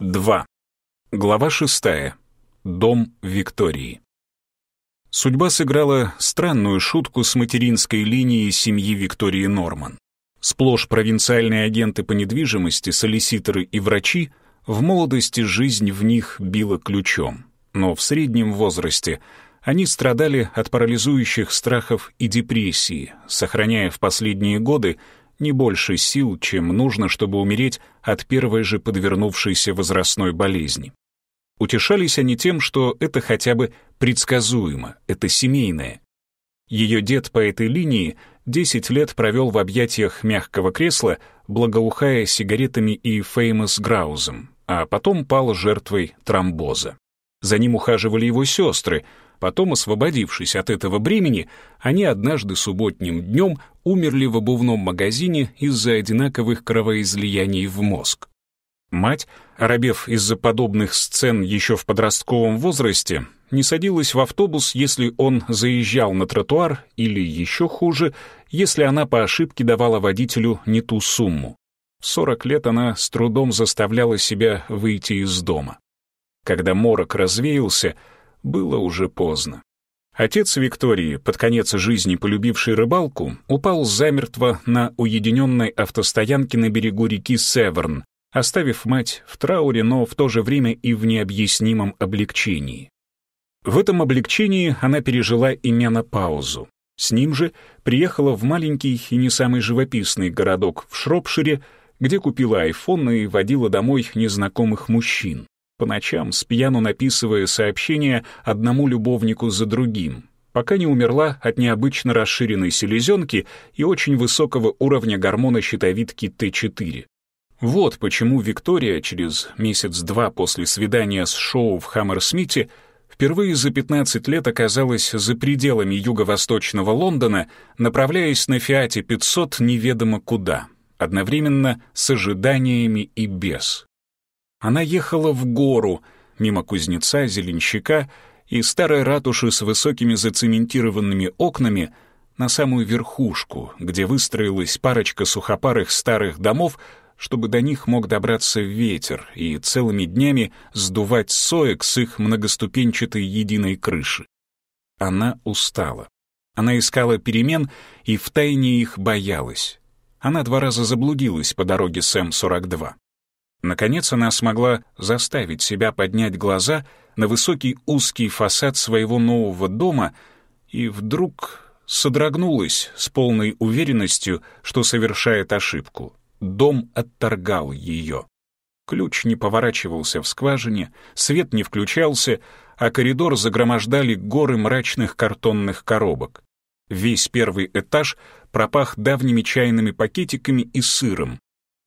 2. Глава 6. Дом Виктории. Судьба сыграла странную шутку с материнской линией семьи Виктории Норман. Сплошь провинциальные агенты по недвижимости, солиситоры и врачи, в молодости жизнь в них била ключом, но в среднем возрасте они страдали от парализующих страхов и депрессии, сохраняя в последние годы не больше сил, чем нужно, чтобы умереть от первой же подвернувшейся возрастной болезни. Утешались они тем, что это хотя бы предсказуемо, это семейное. Ее дед по этой линии 10 лет провел в объятиях мягкого кресла, благоухая сигаретами и феймос граузом, а потом пал жертвой тромбоза. За ним ухаживали его сестры, Потом, освободившись от этого бремени, они однажды субботним днем умерли в обувном магазине из-за одинаковых кровоизлияний в мозг. Мать, оробев из-за подобных сцен еще в подростковом возрасте, не садилась в автобус, если он заезжал на тротуар, или еще хуже, если она по ошибке давала водителю не ту сумму. В 40 лет она с трудом заставляла себя выйти из дома. Когда морок развеялся, было уже поздно. Отец Виктории, под конец жизни полюбивший рыбалку, упал замертво на уединенной автостоянке на берегу реки Северн, оставив мать в трауре, но в то же время и в необъяснимом облегчении. В этом облегчении она пережила и менопаузу. С ним же приехала в маленький и не самый живописный городок в Шропшире, где купила айфон и водила домой незнакомых мужчин по ночам, спьяну написывая сообщения одному любовнику за другим, пока не умерла от необычно расширенной селезенки и очень высокого уровня гормона щитовидки Т4. Вот почему Виктория через месяц-два после свидания с шоу в Хаммерсмите впервые за 15 лет оказалась за пределами юго-восточного Лондона, направляясь на «Фиате 500» неведомо куда, одновременно с ожиданиями и без. Она ехала в гору, мимо кузнеца, зеленщика и старой ратуши с высокими зацементированными окнами на самую верхушку, где выстроилась парочка сухопарых старых домов, чтобы до них мог добраться ветер и целыми днями сдувать соек с их многоступенчатой единой крыши. Она устала. Она искала перемен и втайне их боялась. Она два раза заблудилась по дороге с М-42. Наконец она смогла заставить себя поднять глаза на высокий узкий фасад своего нового дома и вдруг содрогнулась с полной уверенностью, что совершает ошибку. Дом отторгал ее. Ключ не поворачивался в скважине, свет не включался, а коридор загромождали горы мрачных картонных коробок. Весь первый этаж пропах давними чайными пакетиками и сыром,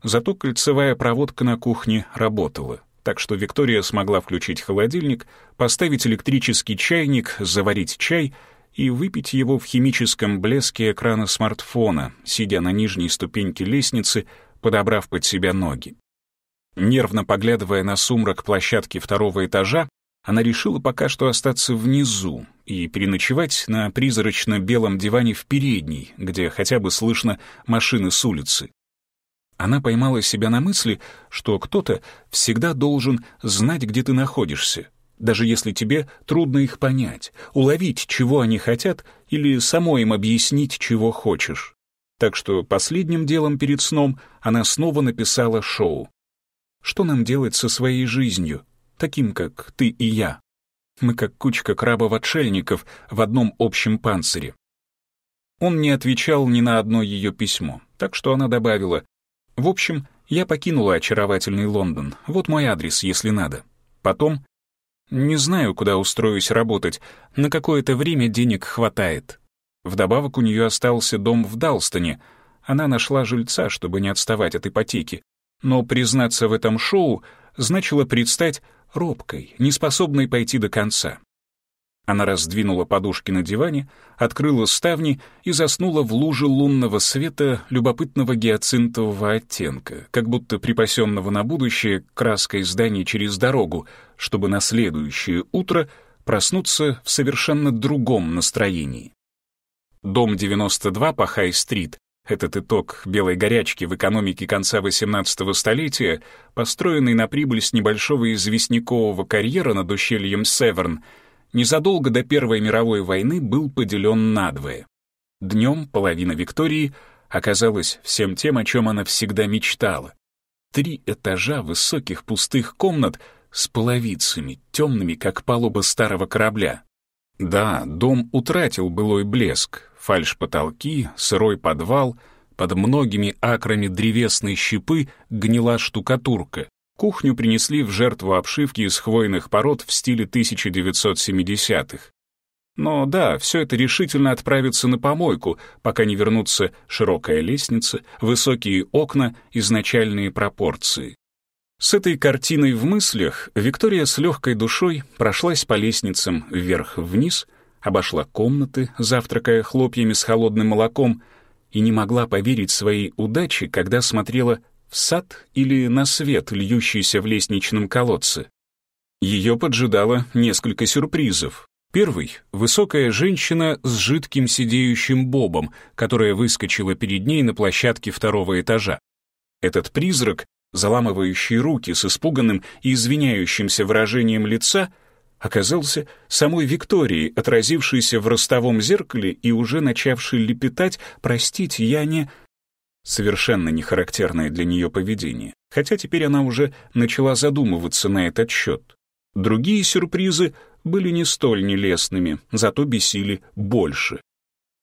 Зато кольцевая проводка на кухне работала, так что Виктория смогла включить холодильник, поставить электрический чайник, заварить чай и выпить его в химическом блеске экрана смартфона, сидя на нижней ступеньке лестницы, подобрав под себя ноги. Нервно поглядывая на сумрак площадки второго этажа, она решила пока что остаться внизу и переночевать на призрачно-белом диване в передней, где хотя бы слышно машины с улицы. Она поймала себя на мысли, что кто-то всегда должен знать, где ты находишься, даже если тебе трудно их понять, уловить, чего они хотят, или само им объяснить, чего хочешь. Так что последним делом перед сном она снова написала шоу. Что нам делать со своей жизнью, таким, как ты и я? Мы как кучка крабов-отшельников в одном общем панцире. Он не отвечал ни на одно ее письмо, так что она добавила в общем, я покинула очаровательный Лондон. Вот мой адрес, если надо. Потом... Не знаю, куда устроюсь работать. На какое-то время денег хватает. Вдобавок у нее остался дом в Далстоне. Она нашла жильца, чтобы не отставать от ипотеки. Но признаться в этом шоу значило предстать робкой, неспособной пойти до конца. Она раздвинула подушки на диване, открыла ставни и заснула в луже лунного света любопытного гиацинтового оттенка, как будто припасенного на будущее краской зданий через дорогу, чтобы на следующее утро проснуться в совершенно другом настроении. Дом 92 по Хай-стрит, этот итог белой горячки в экономике конца XVIII столетия, построенный на прибыль с небольшого известнякового карьера над ущельем Северн, незадолго до Первой мировой войны был поделен надвое. Днем половина Виктории оказалась всем тем, о чем она всегда мечтала. Три этажа высоких пустых комнат с половицами, темными, как палуба старого корабля. Да, дом утратил былой блеск, фальш-потолки, сырой подвал, под многими акрами древесной щепы гнила штукатурка. Кухню принесли в жертву обшивки из хвойных пород в стиле 1970-х. Но да, все это решительно отправится на помойку, пока не вернутся широкая лестница, высокие окна, изначальные пропорции. С этой картиной в мыслях Виктория с легкой душой прошлась по лестницам вверх-вниз, обошла комнаты, завтракая хлопьями с холодным молоком, и не могла поверить своей удаче, когда смотрела в сад или на свет, льющийся в лестничном колодце. Ее поджидало несколько сюрпризов. Первый — высокая женщина с жидким сидеющим бобом, которая выскочила перед ней на площадке второго этажа. Этот призрак, заламывающий руки с испуганным и извиняющимся выражением лица, оказался самой Викторией, отразившейся в ростовом зеркале и уже начавшей лепетать «Простите, я не...» совершенно нехарактерное для нее поведение, хотя теперь она уже начала задумываться на этот счет. Другие сюрпризы были не столь нелестными, зато бесили больше.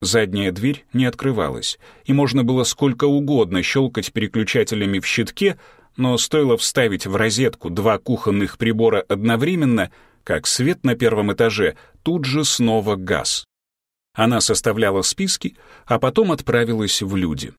Задняя дверь не открывалась, и можно было сколько угодно щелкать переключателями в щитке, но стоило вставить в розетку два кухонных прибора одновременно, как свет на первом этаже тут же снова газ. Она составляла списки, а потом отправилась в люди.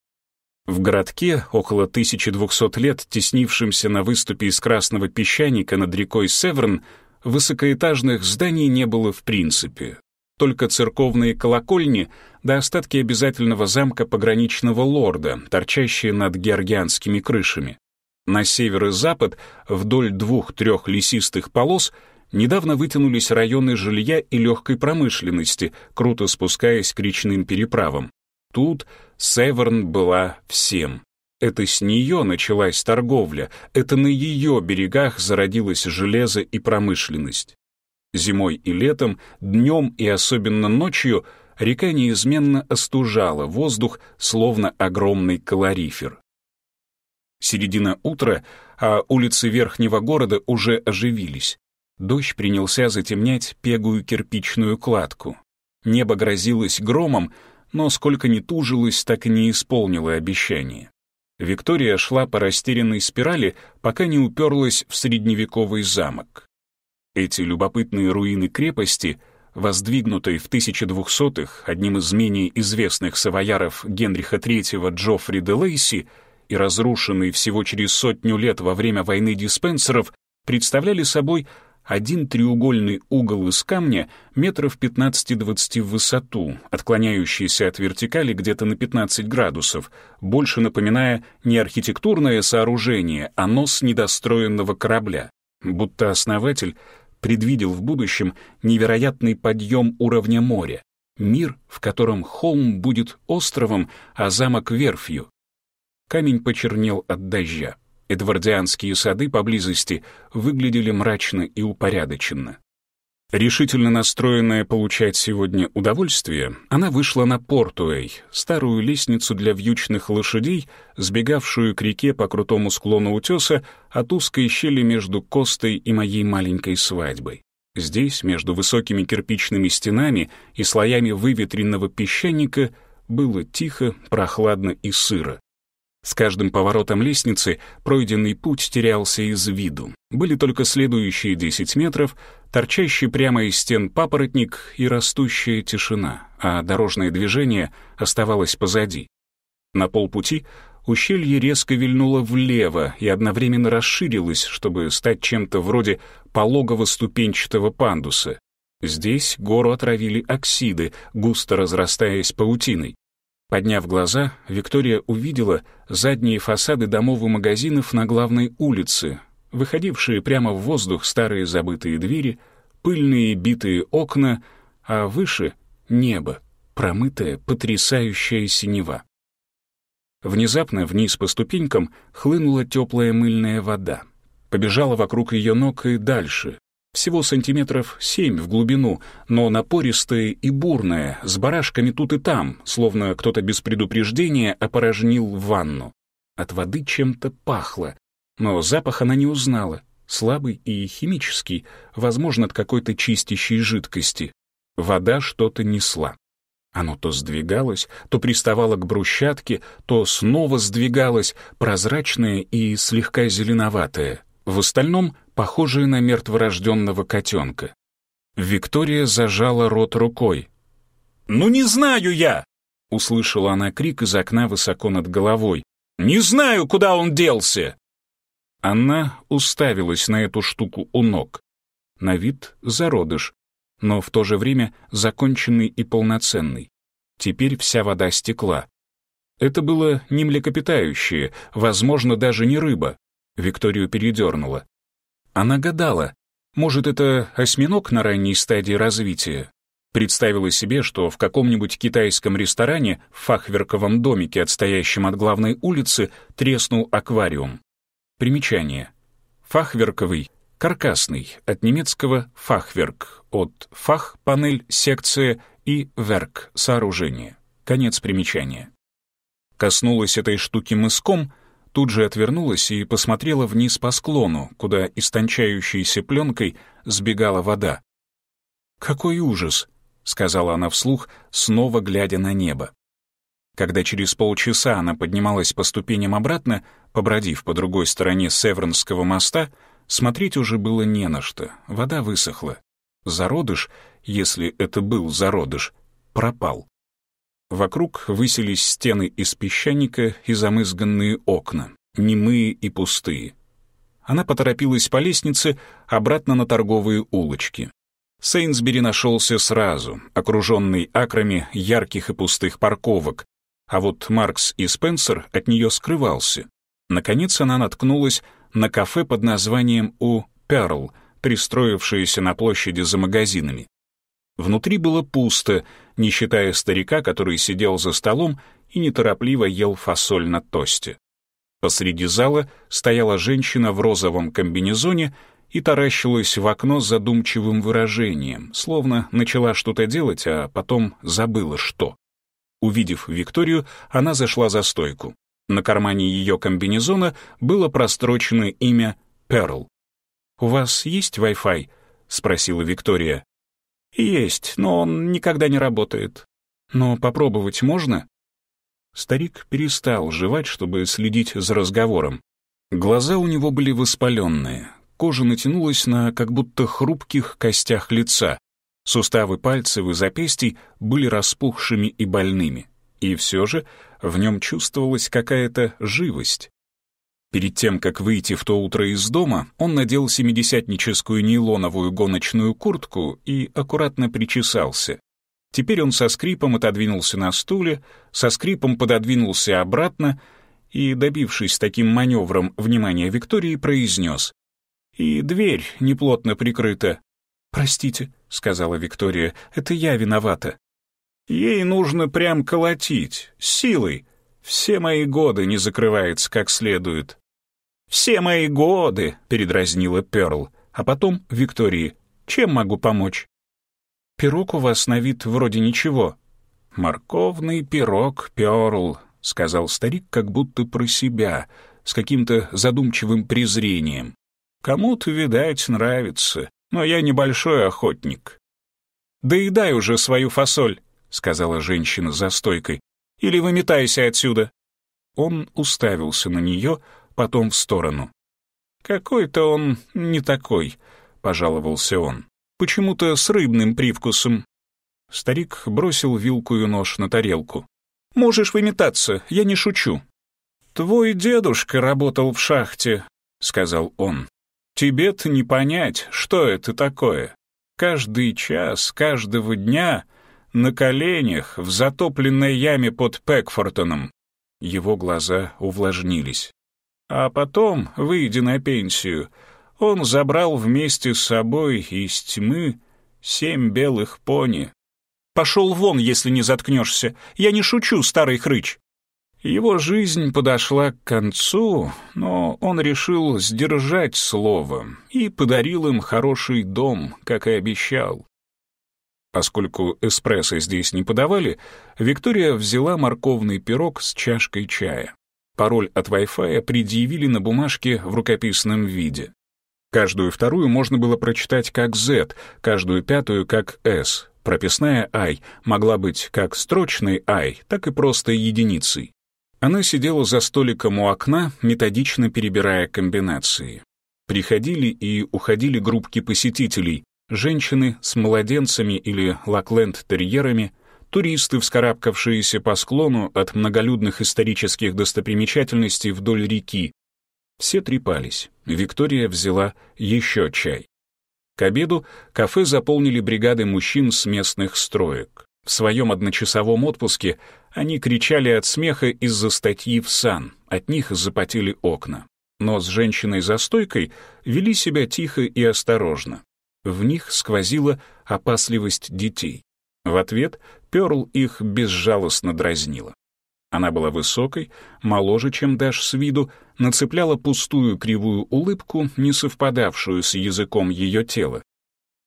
В городке, около 1200 лет теснившемся на выступе из красного песчаника над рекой Северн, высокоэтажных зданий не было в принципе. Только церковные колокольни да остатки обязательного замка пограничного лорда, торчащие над георгианскими крышами. На север и запад, вдоль двух-трех лесистых полос, недавно вытянулись районы жилья и легкой промышленности, круто спускаясь к речным переправам. Тут Северн была всем. Это с нее началась торговля, это на ее берегах зародилось железо и промышленность. Зимой и летом, днем и особенно ночью река неизменно остужала воздух, словно огромный калорифер. Середина утра, а улицы верхнего города уже оживились. Дождь принялся затемнять пегую кирпичную кладку. Небо грозилось громом, но сколько ни тужилась, так и не исполнила обещание. Виктория шла по растерянной спирали, пока не уперлась в средневековый замок. Эти любопытные руины крепости, воздвигнутой в 1200-х одним из менее известных савояров Генриха III Джоффри де Лейси и разрушенный всего через сотню лет во время войны диспенсеров, представляли собой один треугольный угол из камня метров 15-20 в высоту, отклоняющийся от вертикали где-то на 15 градусов, больше напоминая не архитектурное сооружение, а нос недостроенного корабля. Будто основатель предвидел в будущем невероятный подъем уровня моря, мир, в котором холм будет островом, а замок — верфью. Камень почернел от дождя. Эдвардианские сады поблизости выглядели мрачно и упорядоченно. Решительно настроенная получать сегодня удовольствие, она вышла на Портуэй, старую лестницу для вьючных лошадей, сбегавшую к реке по крутому склону утеса от узкой щели между Костой и моей маленькой свадьбой. Здесь, между высокими кирпичными стенами и слоями выветренного песчаника, было тихо, прохладно и сыро. С каждым поворотом лестницы пройденный путь терялся из виду. Были только следующие 10 метров, торчащий прямо из стен папоротник и растущая тишина, а дорожное движение оставалось позади. На полпути ущелье резко вильнуло влево и одновременно расширилось, чтобы стать чем-то вроде пологого ступенчатого пандуса. Здесь гору отравили оксиды, густо разрастаясь паутиной. Подняв глаза, Виктория увидела задние фасады домов и магазинов на главной улице, выходившие прямо в воздух старые забытые двери, пыльные битые окна, а выше — небо, промытое потрясающая синева. Внезапно вниз по ступенькам хлынула теплая мыльная вода. Побежала вокруг ее ног и дальше, всего сантиметров семь в глубину, но напористые и бурные, с барашками тут и там, словно кто-то без предупреждения опорожнил ванну. От воды чем-то пахло, но запах она не узнала, слабый и химический, возможно, от какой-то чистящей жидкости. Вода что-то несла. Оно то сдвигалось, то приставало к брусчатке, то снова сдвигалось, прозрачное и слегка зеленоватое — в остальном похожие на мертворожденного котенка. Виктория зажала рот рукой. «Ну не знаю я!» — услышала она крик из окна высоко над головой. «Не знаю, куда он делся!» Она уставилась на эту штуку у ног. На вид зародыш, но в то же время законченный и полноценный. Теперь вся вода стекла. Это было не млекопитающее, возможно, даже не рыба, Викторию передернуло. Она гадала, может, это осьминог на ранней стадии развития? Представила себе, что в каком-нибудь китайском ресторане в фахверковом домике, отстоящем от главной улицы, треснул аквариум. Примечание. Фахверковый — каркасный, от немецкого «фахверк», от «фах» — панель, секция и «верк» — сооружение. Конец примечания. Коснулась этой штуки мыском тут же отвернулась и посмотрела вниз по склону, куда истончающейся пленкой сбегала вода. «Какой ужас!» — сказала она вслух, снова глядя на небо. Когда через полчаса она поднималась по ступеням обратно, побродив по другой стороне Севернского моста, смотреть уже было не на что, вода высохла. Зародыш, если это был зародыш, пропал. Вокруг высились стены из песчаника и замызганные окна, немые и пустые. Она поторопилась по лестнице обратно на торговые улочки. Сейнсбери нашелся сразу, окруженный акрами ярких и пустых парковок, а вот Маркс и Спенсер от нее скрывался. Наконец она наткнулась на кафе под названием «У Перл», пристроившееся на площади за магазинами. Внутри было пусто, не считая старика, который сидел за столом и неторопливо ел фасоль на тосте. Посреди зала стояла женщина в розовом комбинезоне и таращилась в окно с задумчивым выражением, словно начала что-то делать, а потом забыла что. Увидев Викторию, она зашла за стойку. На кармане ее комбинезона было прострочено имя Перл. «У вас есть Wi-Fi?» — спросила Виктория. Есть, но он никогда не работает. Но попробовать можно? Старик перестал жевать, чтобы следить за разговором. Глаза у него были воспаленные, кожа натянулась на как будто хрупких костях лица, суставы пальцев и запястий были распухшими и больными. И все же в нем чувствовалась какая-то живость. Перед тем, как выйти в то утро из дома, он надел семидесятническую нейлоновую гоночную куртку и аккуратно причесался. Теперь он со скрипом отодвинулся на стуле, со скрипом пододвинулся обратно и, добившись таким маневром внимания Виктории, произнес. «И дверь неплотно прикрыта». «Простите», — сказала Виктория, — «это я виновата». «Ей нужно прям колотить, силой, все мои годы не закрывается как следует. «Все мои годы!» — передразнила Перл. А потом Виктории. «Чем могу помочь?» «Пирог у вас на вид вроде ничего». «Морковный пирог, Перл», — сказал старик как будто про себя, с каким-то задумчивым презрением. «Кому-то, видать, нравится, но я небольшой охотник». Да и дай уже свою фасоль», — сказала женщина за стойкой. Или выметайся отсюда!» Он уставился на нее, потом в сторону. «Какой-то он не такой», — пожаловался он. «Почему-то с рыбным привкусом». Старик бросил вилку и нож на тарелку. «Можешь выметаться, я не шучу». «Твой дедушка работал в шахте», — сказал он. «Тебе-то не понять, что это такое. Каждый час каждого дня на коленях в затопленной яме под Пекфортоном. Его глаза увлажнились. А потом, выйдя на пенсию, он забрал вместе с собой из тьмы семь белых пони. «Пошел вон, если не заткнешься! Я не шучу, старый хрыч!» Его жизнь подошла к концу, но он решил сдержать слово и подарил им хороший дом, как и обещал. Поскольку эспрессо здесь не подавали, Виктория взяла морковный пирог с чашкой чая. Пароль от Wi-Fi предъявили на бумажке в рукописном виде. Каждую вторую можно было прочитать как Z, каждую пятую как S. Прописная I могла быть как строчной I, так и просто единицей. Она сидела за столиком у окна, методично перебирая комбинации. Приходили и уходили группки посетителей, женщины с младенцами или лакленд-терьерами, туристы, вскарабкавшиеся по склону от многолюдных исторических достопримечательностей вдоль реки. Все трепались. Виктория взяла еще чай. К обеду кафе заполнили бригады мужчин с местных строек. В своем одночасовом отпуске они кричали от смеха из-за статьи в сан, от них запотели окна. Но с женщиной за стойкой вели себя тихо и осторожно. В них сквозила опасливость детей. В ответ Перл их безжалостно дразнила. Она была высокой, моложе, чем Даш с виду, нацепляла пустую кривую улыбку, не совпадавшую с языком ее тела.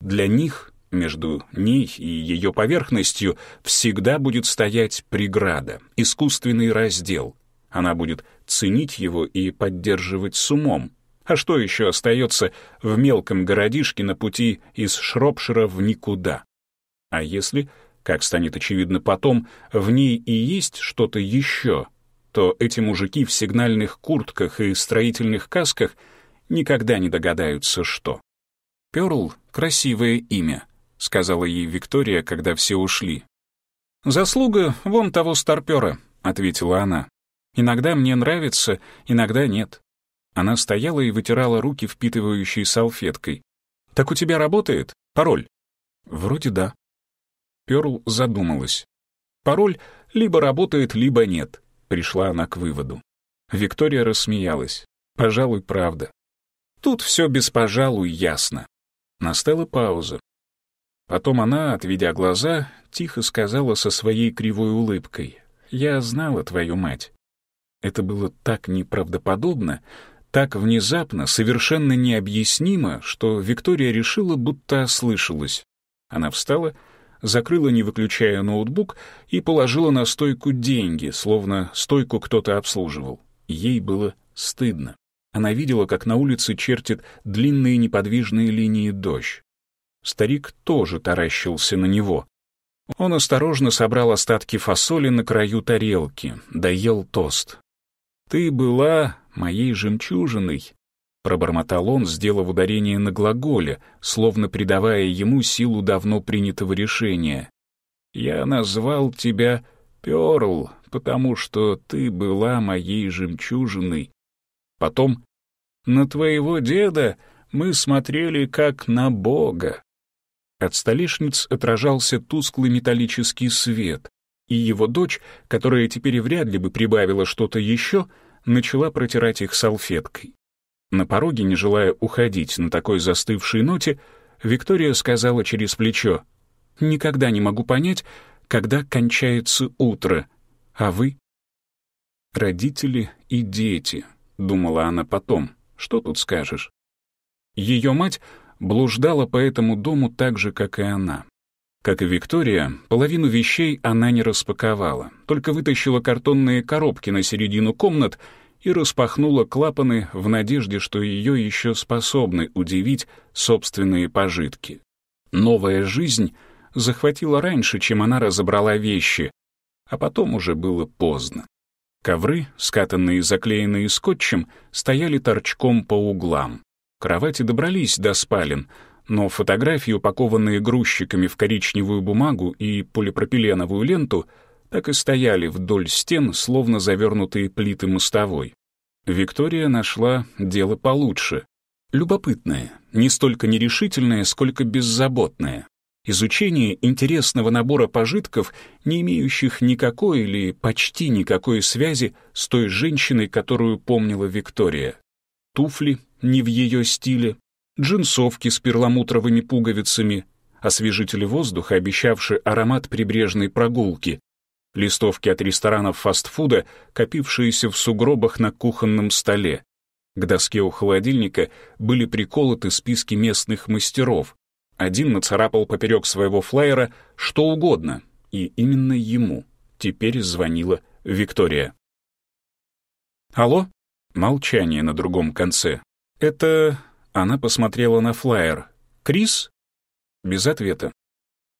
Для них, между ней и ее поверхностью, всегда будет стоять преграда, искусственный раздел. Она будет ценить его и поддерживать с умом, а что еще остается в мелком городишке на пути из Шропшира в никуда? А если, как станет очевидно потом, в ней и есть что-то еще, то эти мужики в сигнальных куртках и строительных касках никогда не догадаются, что. «Пёрл — красивое имя», — сказала ей Виктория, когда все ушли. «Заслуга вон того старпёра», — ответила она. «Иногда мне нравится, иногда нет. Она стояла и вытирала руки, впитывающей салфеткой. «Так у тебя работает? Пароль?» «Вроде да». Перл задумалась. «Пароль либо работает, либо нет», — пришла она к выводу. Виктория рассмеялась. «Пожалуй, правда». «Тут все без «пожалуй» ясно». Настала пауза. Потом она, отведя глаза, тихо сказала со своей кривой улыбкой. «Я знала твою мать». Это было так неправдоподобно, так внезапно, совершенно необъяснимо, что Виктория решила, будто ослышалась. Она встала, закрыла, не выключая ноутбук, и положила на стойку деньги, словно стойку кто-то обслуживал. Ей было стыдно. Она видела, как на улице чертит длинные неподвижные линии дождь. Старик тоже таращился на него. Он осторожно собрал остатки фасоли на краю тарелки, доел тост. «Ты была моей жемчужиной», — пробормотал он, сделав ударение на глаголе, словно придавая ему силу давно принятого решения. «Я назвал тебя Перл, потому что ты была моей жемчужиной». Потом «На твоего деда мы смотрели как на Бога». От столешниц отражался тусклый металлический свет, и его дочь, которая теперь вряд ли бы прибавила что-то еще, — начала протирать их салфеткой. На пороге, не желая уходить на такой застывшей ноте, Виктория сказала через плечо, «Никогда не могу понять, когда кончается утро, а вы?» «Родители и дети», — думала она потом, — «что тут скажешь?» Ее мать блуждала по этому дому так же, как и она. Как и Виктория, половину вещей она не распаковала, только вытащила картонные коробки на середину комнат и распахнула клапаны в надежде, что ее еще способны удивить собственные пожитки. Новая жизнь захватила раньше, чем она разобрала вещи, а потом уже было поздно. Ковры, скатанные и заклеенные скотчем, стояли торчком по углам. Кровати добрались до спален — но фотографии, упакованные грузчиками в коричневую бумагу и полипропиленовую ленту, так и стояли вдоль стен, словно завернутые плиты мостовой. Виктория нашла дело получше. Любопытное, не столько нерешительное, сколько беззаботное. Изучение интересного набора пожитков, не имеющих никакой или почти никакой связи с той женщиной, которую помнила Виктория. Туфли не в ее стиле, джинсовки с перламутровыми пуговицами, освежители воздуха, обещавшие аромат прибрежной прогулки, листовки от ресторанов фастфуда, копившиеся в сугробах на кухонном столе. К доске у холодильника были приколоты списки местных мастеров. Один нацарапал поперек своего флайера что угодно, и именно ему теперь звонила Виктория. «Алло?» Молчание на другом конце. «Это она посмотрела на флаер. «Крис?» Без ответа.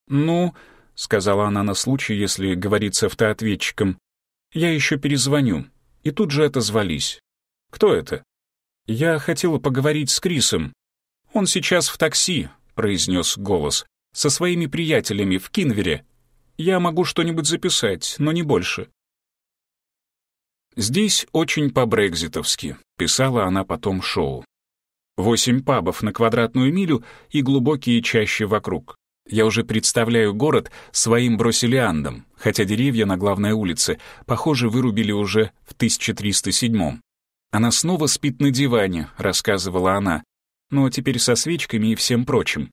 «Ну», — сказала она на случай, если говорит с автоответчиком, «я еще перезвоню». И тут же отозвались. «Кто это?» «Я хотела поговорить с Крисом». «Он сейчас в такси», — произнес голос, «со своими приятелями в Кинвере. Я могу что-нибудь записать, но не больше». «Здесь очень по-брекзитовски», — писала она потом шоу. Восемь пабов на квадратную милю и глубокие чащи вокруг. Я уже представляю город своим бросилиандом, хотя деревья на главной улице, похоже, вырубили уже в 1307-м. «Она снова спит на диване», — рассказывала она, но теперь со свечками и всем прочим.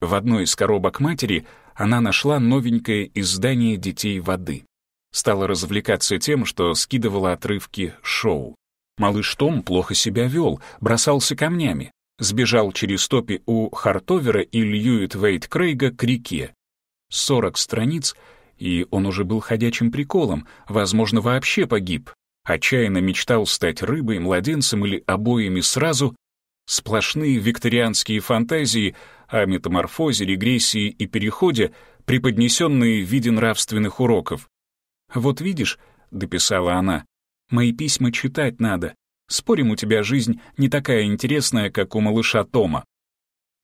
В одной из коробок матери она нашла новенькое издание «Детей воды». Стала развлекаться тем, что скидывала отрывки шоу. Малыш Том плохо себя вел, бросался камнями, сбежал через топи у Хартовера и Льюит Вейт Крейга к реке. 40 страниц, и он уже был ходячим приколом, возможно, вообще погиб. Отчаянно мечтал стать рыбой, младенцем или обоими сразу. Сплошные викторианские фантазии о метаморфозе, регрессии и переходе, преподнесенные в виде нравственных уроков. «Вот видишь», — дописала она, Мои письма читать надо. Спорим, у тебя жизнь не такая интересная, как у малыша Тома».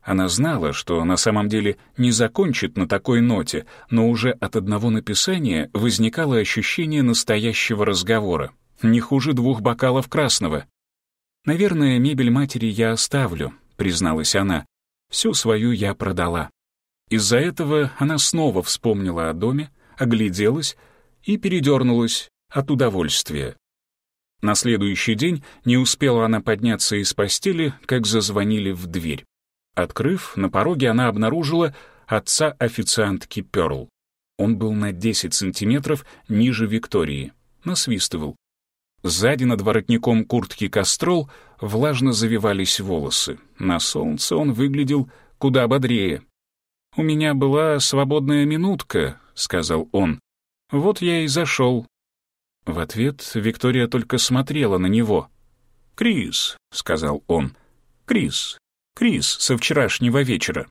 Она знала, что на самом деле не закончит на такой ноте, но уже от одного написания возникало ощущение настоящего разговора. Не хуже двух бокалов красного. «Наверное, мебель матери я оставлю», — призналась она. «Всю свою я продала». Из-за этого она снова вспомнила о доме, огляделась и передернулась от удовольствия. На следующий день не успела она подняться из постели, как зазвонили в дверь. Открыв, на пороге она обнаружила отца официантки Перл. Он был на 10 сантиметров ниже Виктории. Насвистывал. Сзади над воротником куртки Кастрол влажно завивались волосы. На солнце он выглядел куда бодрее. «У меня была свободная минутка», — сказал он. «Вот я и зашел. В ответ Виктория только смотрела на него. «Крис», — сказал он, — «Крис, Крис со вчерашнего вечера».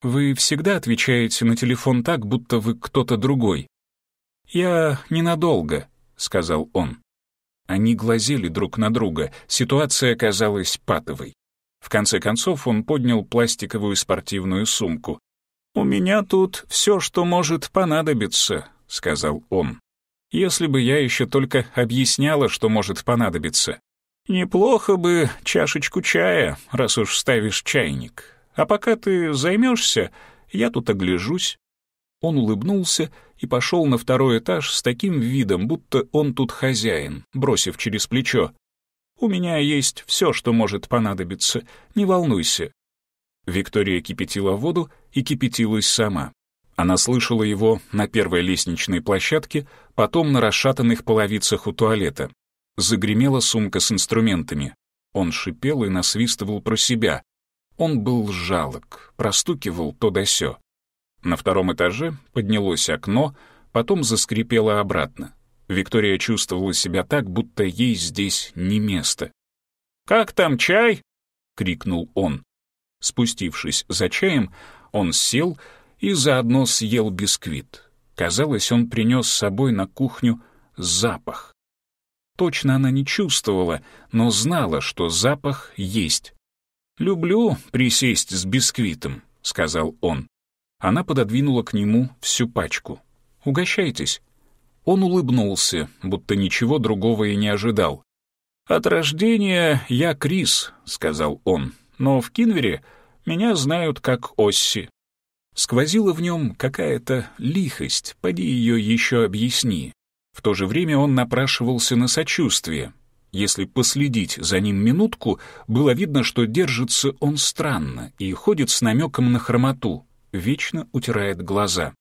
«Вы всегда отвечаете на телефон так, будто вы кто-то другой». «Я ненадолго», — сказал он. Они глазели друг на друга, ситуация казалась патовой. В конце концов он поднял пластиковую спортивную сумку. «У меня тут все, что может понадобиться», — сказал он если бы я еще только объясняла, что может понадобиться. Неплохо бы чашечку чая, раз уж ставишь чайник. А пока ты займешься, я тут огляжусь. Он улыбнулся и пошел на второй этаж с таким видом, будто он тут хозяин, бросив через плечо. «У меня есть все, что может понадобиться, не волнуйся». Виктория кипятила воду и кипятилась сама. Она слышала его на первой лестничной площадке, потом на расшатанных половицах у туалета. Загремела сумка с инструментами. Он шипел и насвистывал про себя. Он был жалок, простукивал то да сё. На втором этаже поднялось окно, потом заскрипело обратно. Виктория чувствовала себя так, будто ей здесь не место. «Как там чай?» — крикнул он. Спустившись за чаем, он сел, и заодно съел бисквит. Казалось, он принес с собой на кухню запах. Точно она не чувствовала, но знала, что запах есть. «Люблю присесть с бисквитом», — сказал он. Она пододвинула к нему всю пачку. «Угощайтесь». Он улыбнулся, будто ничего другого и не ожидал. «От рождения я Крис», — сказал он, — «но в Кинвере меня знают как Осси». Сквозила в нем какая-то лихость, поди ее еще объясни. В то же время он напрашивался на сочувствие. Если последить за ним минутку, было видно, что держится он странно и ходит с намеком на хромоту, вечно утирает глаза.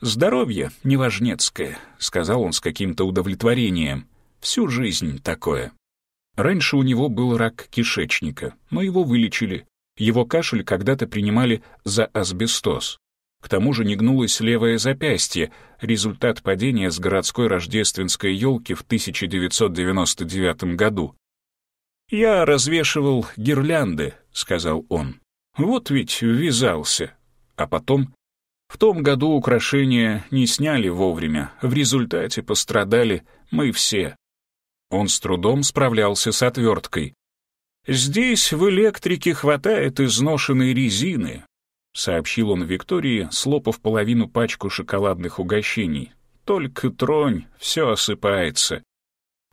«Здоровье неважнецкое», — сказал он с каким-то удовлетворением. «Всю жизнь такое». Раньше у него был рак кишечника, но его вылечили. Его кашель когда-то принимали за асбестоз. К тому же не гнулось левое запястье, результат падения с городской рождественской елки в 1999 году. «Я развешивал гирлянды», — сказал он. «Вот ведь ввязался». А потом... В том году украшения не сняли вовремя, в результате пострадали мы все. Он с трудом справлялся с отверткой. «Здесь в электрике хватает изношенной резины», — сообщил он Виктории, слопав половину пачку шоколадных угощений. «Только тронь, все осыпается.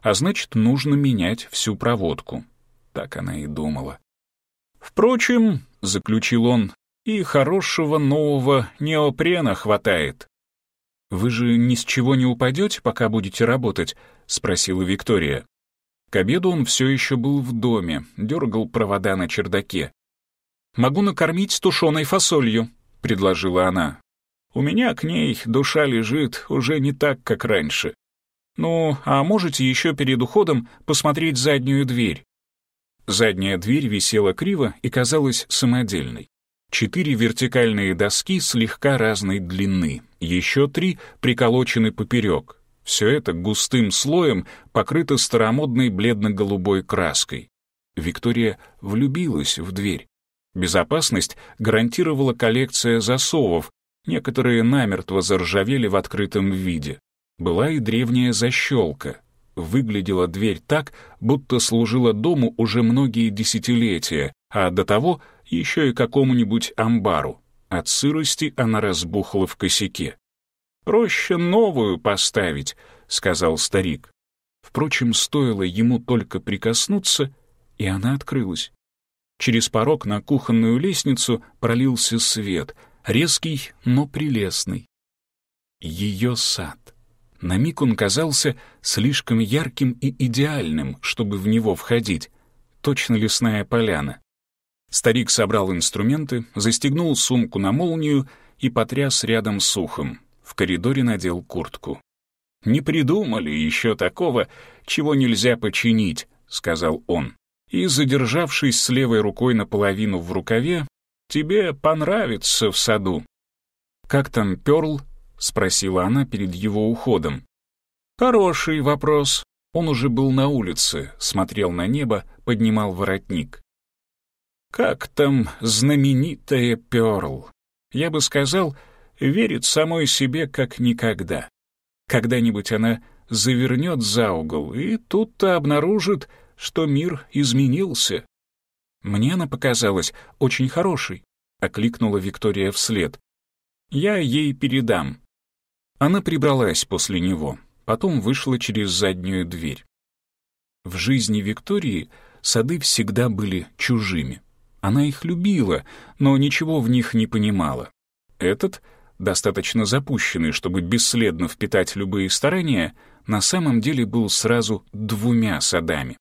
А значит, нужно менять всю проводку». Так она и думала. «Впрочем», — заключил он, — «и хорошего нового неопрена хватает». «Вы же ни с чего не упадете, пока будете работать?» — спросила Виктория. К обеду он все еще был в доме, дергал провода на чердаке. «Могу накормить тушеной фасолью», — предложила она. «У меня к ней душа лежит уже не так, как раньше. Ну, а можете еще перед уходом посмотреть заднюю дверь?» Задняя дверь висела криво и казалась самодельной. Четыре вертикальные доски слегка разной длины, еще три приколочены поперек. Все это густым слоем покрыто старомодной бледно-голубой краской. Виктория влюбилась в дверь. Безопасность гарантировала коллекция засовов, некоторые намертво заржавели в открытом виде. Была и древняя защелка. Выглядела дверь так, будто служила дому уже многие десятилетия, а до того еще и какому-нибудь амбару. От сырости она разбухла в косяке. «Проще новую поставить», — сказал старик. Впрочем, стоило ему только прикоснуться, и она открылась. Через порог на кухонную лестницу пролился свет, резкий, но прелестный. Ее сад. На миг он казался слишком ярким и идеальным, чтобы в него входить. Точно лесная поляна. Старик собрал инструменты, застегнул сумку на молнию и потряс рядом с ухом. В коридоре надел куртку. «Не придумали еще такого, чего нельзя починить», — сказал он. И, задержавшись с левой рукой наполовину в рукаве, «Тебе понравится в саду». «Как там Перл?» — спросила она перед его уходом. «Хороший вопрос». Он уже был на улице, смотрел на небо, поднимал воротник. «Как там знаменитая Перл?» Я бы сказал, верит самой себе как никогда. Когда-нибудь она завернет за угол и тут-то обнаружит, что мир изменился. «Мне она показалась очень хорошей», — окликнула Виктория вслед. «Я ей передам». Она прибралась после него, потом вышла через заднюю дверь. В жизни Виктории сады всегда были чужими. Она их любила, но ничего в них не понимала. Этот достаточно запущенный, чтобы бесследно впитать любые старания, на самом деле был сразу двумя садами.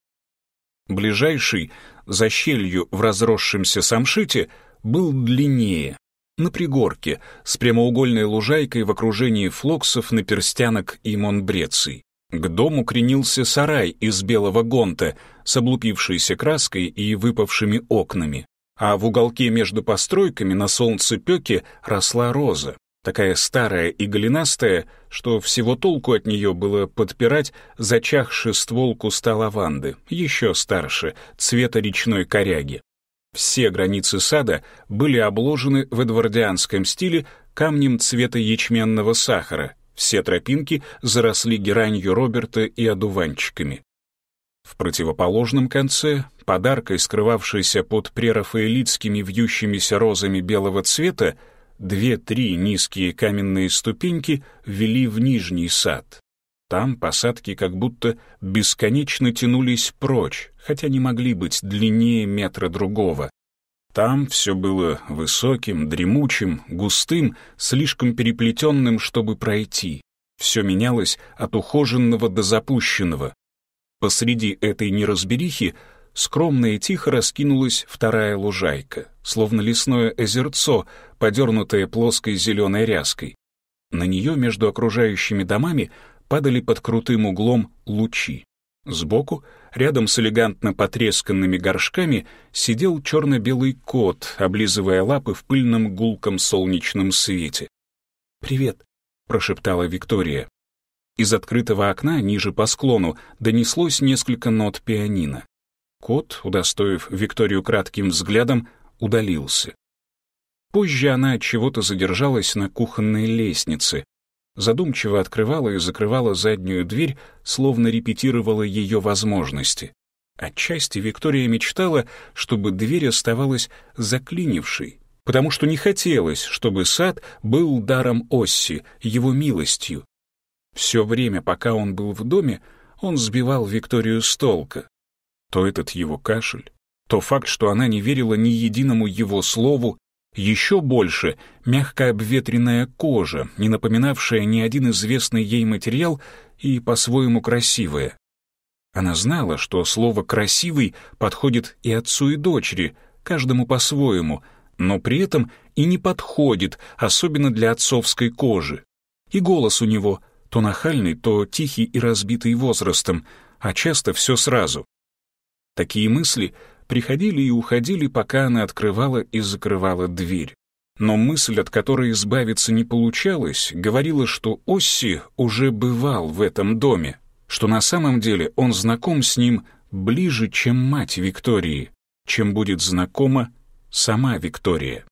Ближайший, за щелью в разросшемся самшите, был длиннее, на пригорке, с прямоугольной лужайкой в окружении флоксов, наперстянок и монбреций. К дому кренился сарай из белого гонта с облупившейся краской и выпавшими окнами, а в уголке между постройками на солнце солнцепёке росла роза такая старая и голенастая, что всего толку от нее было подпирать зачахший ствол куста лаванды, еще старше, цвета речной коряги. Все границы сада были обложены в эдвардианском стиле камнем цвета ячменного сахара, все тропинки заросли геранью Роберта и одуванчиками. В противоположном конце, подаркой, скрывавшейся под прерафаэлитскими вьющимися розами белого цвета, Две-три низкие каменные ступеньки вели в нижний сад. Там посадки как будто бесконечно тянулись прочь, хотя не могли быть длиннее метра другого. Там все было высоким, дремучим, густым, слишком переплетенным, чтобы пройти. Все менялось от ухоженного до запущенного. Посреди этой неразберихи скромно и тихо раскинулась вторая лужайка, словно лесное озерцо, подернутое плоской зеленой ряской. На нее между окружающими домами падали под крутым углом лучи. Сбоку, рядом с элегантно потресканными горшками, сидел черно-белый кот, облизывая лапы в пыльном гулком солнечном свете. «Привет», — прошептала Виктория. Из открытого окна, ниже по склону, донеслось несколько нот пианино. Кот, удостоив Викторию кратким взглядом, удалился. Позже она от чего-то задержалась на кухонной лестнице, задумчиво открывала и закрывала заднюю дверь, словно репетировала ее возможности. Отчасти Виктория мечтала, чтобы дверь оставалась заклинившей, потому что не хотелось, чтобы сад был даром Осси, его милостью. Все время, пока он был в доме, он сбивал Викторию с толка, то этот его кашель, то факт, что она не верила ни единому его слову, еще больше мягкая обветренная кожа, не напоминавшая ни один известный ей материал и по-своему красивая. Она знала, что слово «красивый» подходит и отцу, и дочери, каждому по-своему, но при этом и не подходит, особенно для отцовской кожи. И голос у него то нахальный, то тихий и разбитый возрастом, а часто все сразу. Такие мысли приходили и уходили, пока она открывала и закрывала дверь. Но мысль, от которой избавиться не получалось, говорила, что Осси уже бывал в этом доме, что на самом деле он знаком с ним ближе, чем мать Виктории, чем будет знакома сама Виктория.